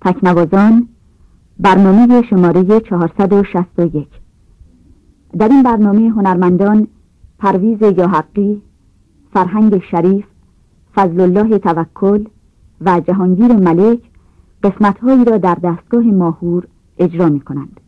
تکنوازان برنامه شماره 461 در این برنامه هنرمندان پرویز یاحقی، فرهنگ شریف، فضل الله توکل و جهانگیر ملک قسمتهایی را در دستگاه ماهور اجرا می کنند.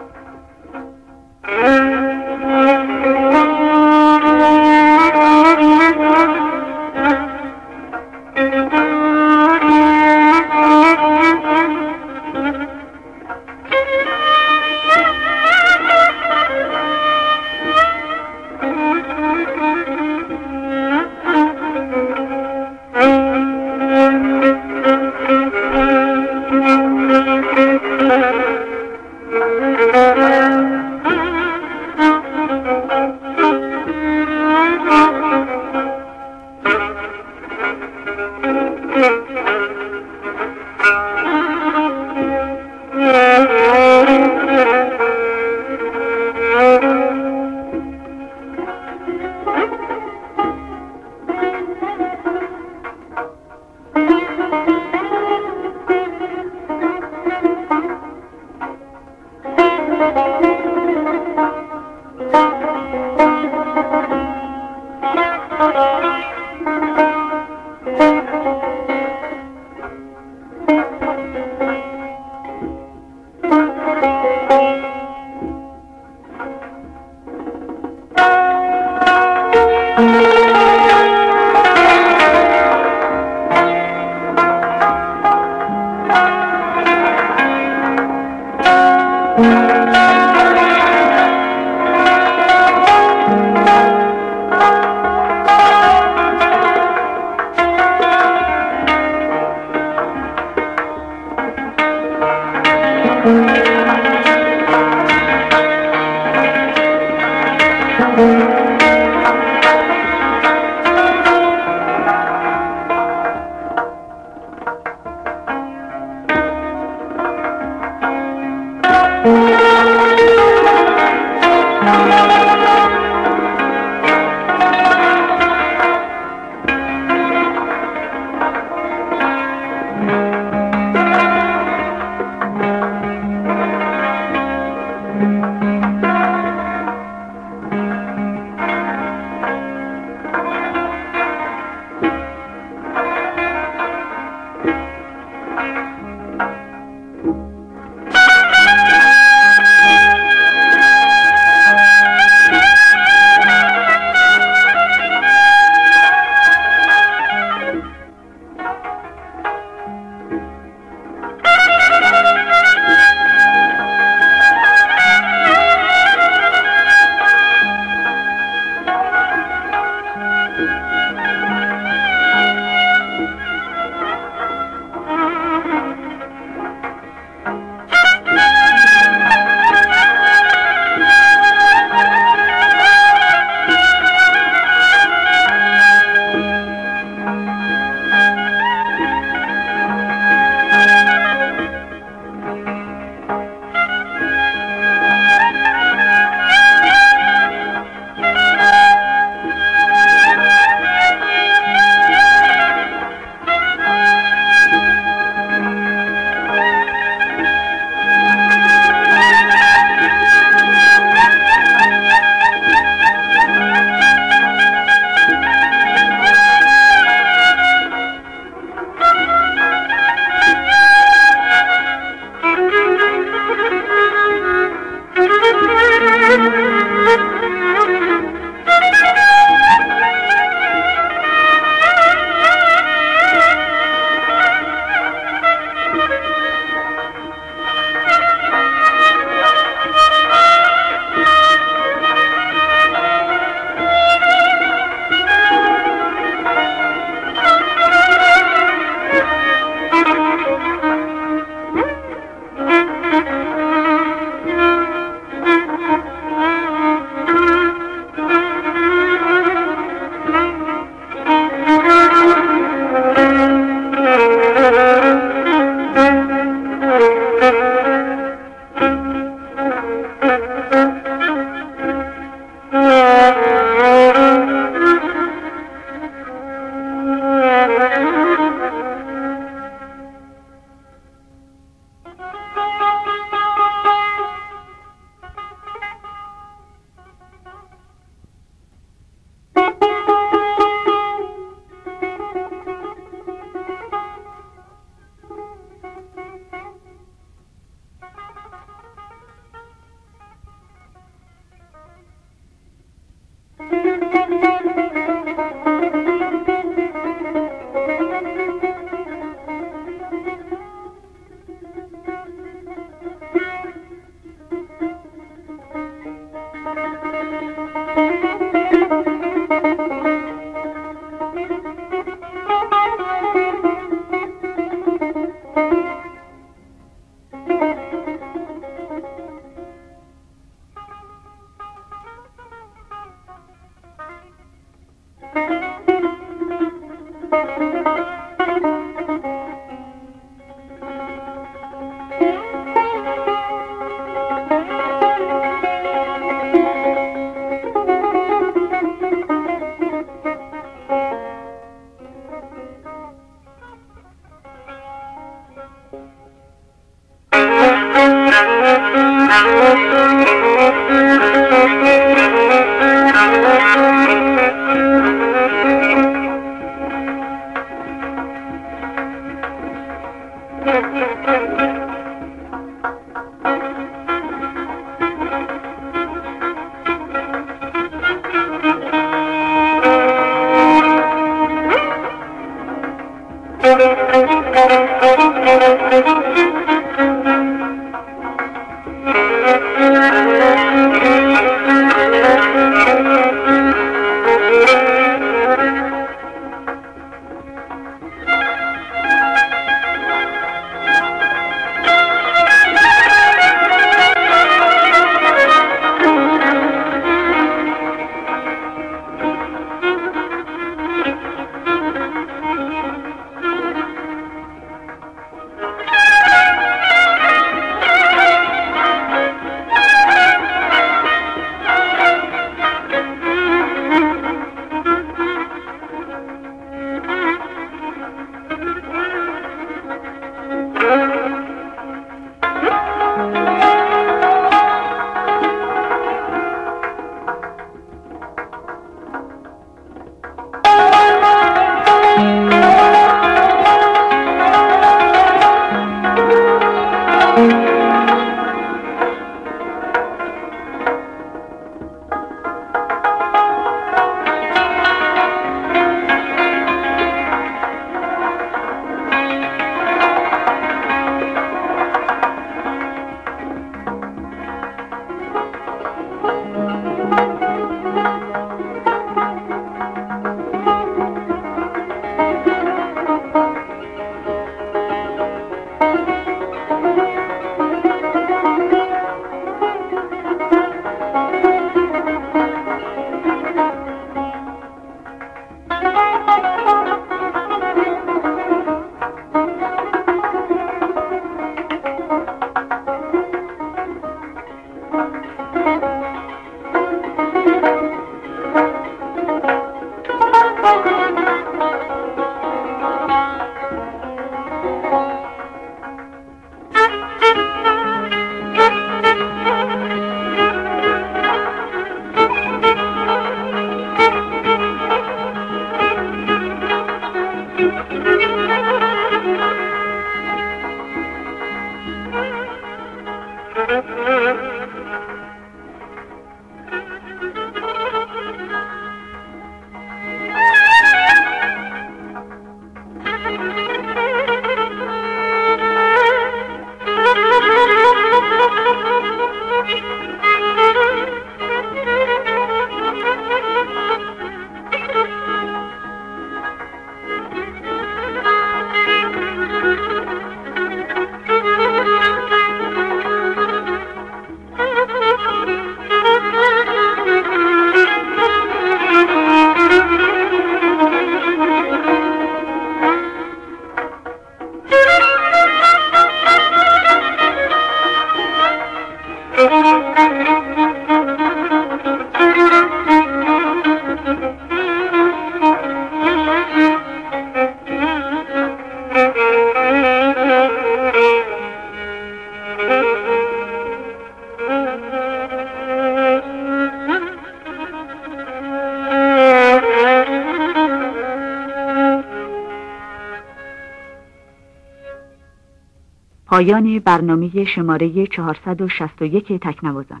پایان برنامه شماره 461 تکنوازان.